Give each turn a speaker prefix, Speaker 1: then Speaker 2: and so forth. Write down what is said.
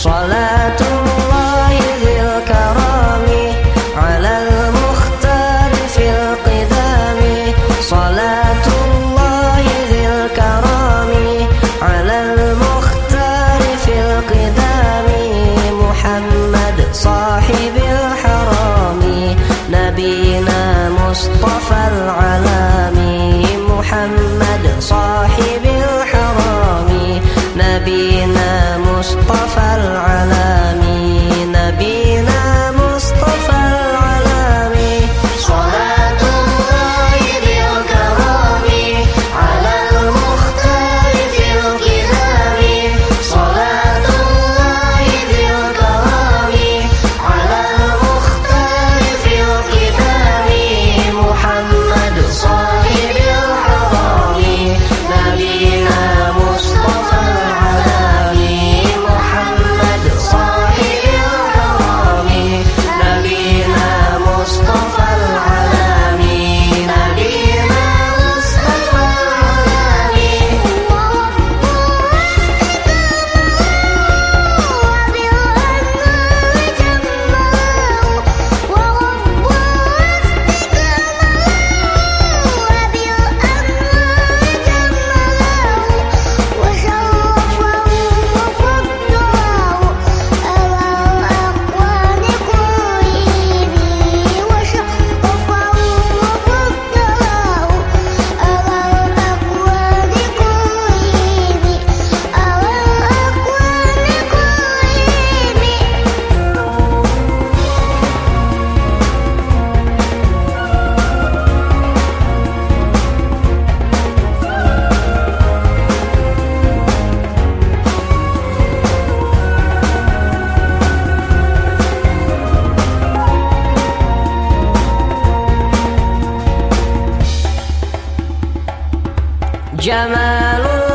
Speaker 1: صلاة الله على المختار في القدام. صلاة الله على المختار في القدام. محمد صاحب الحرام نبينا مصطفى العلام. جمال